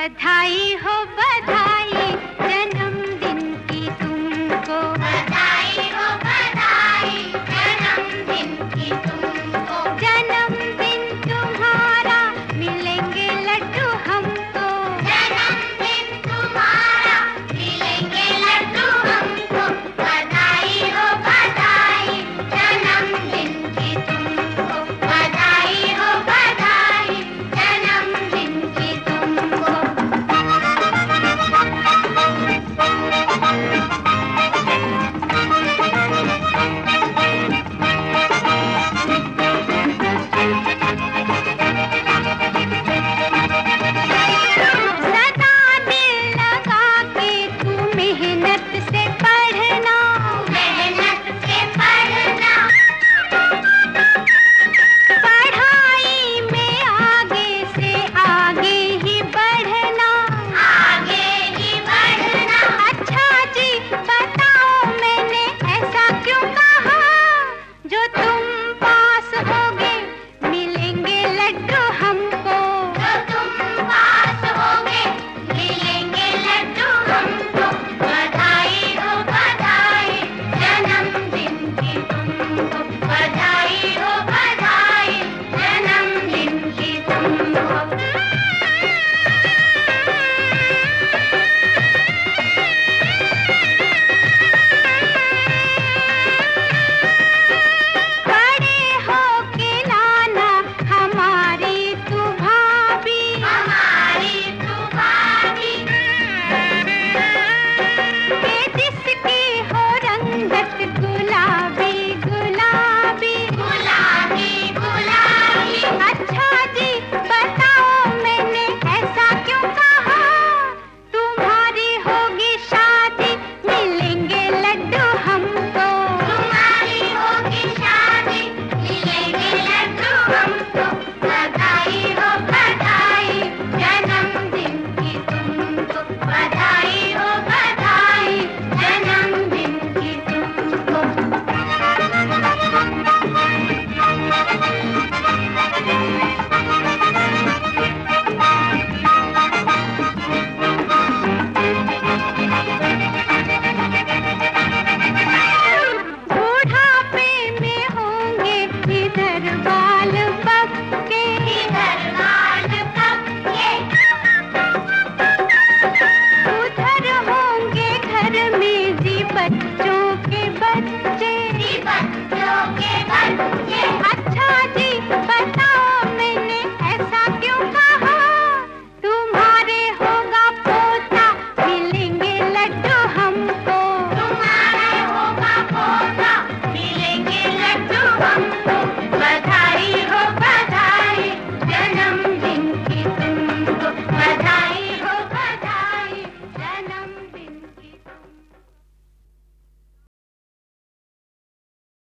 बधाई हो बधाई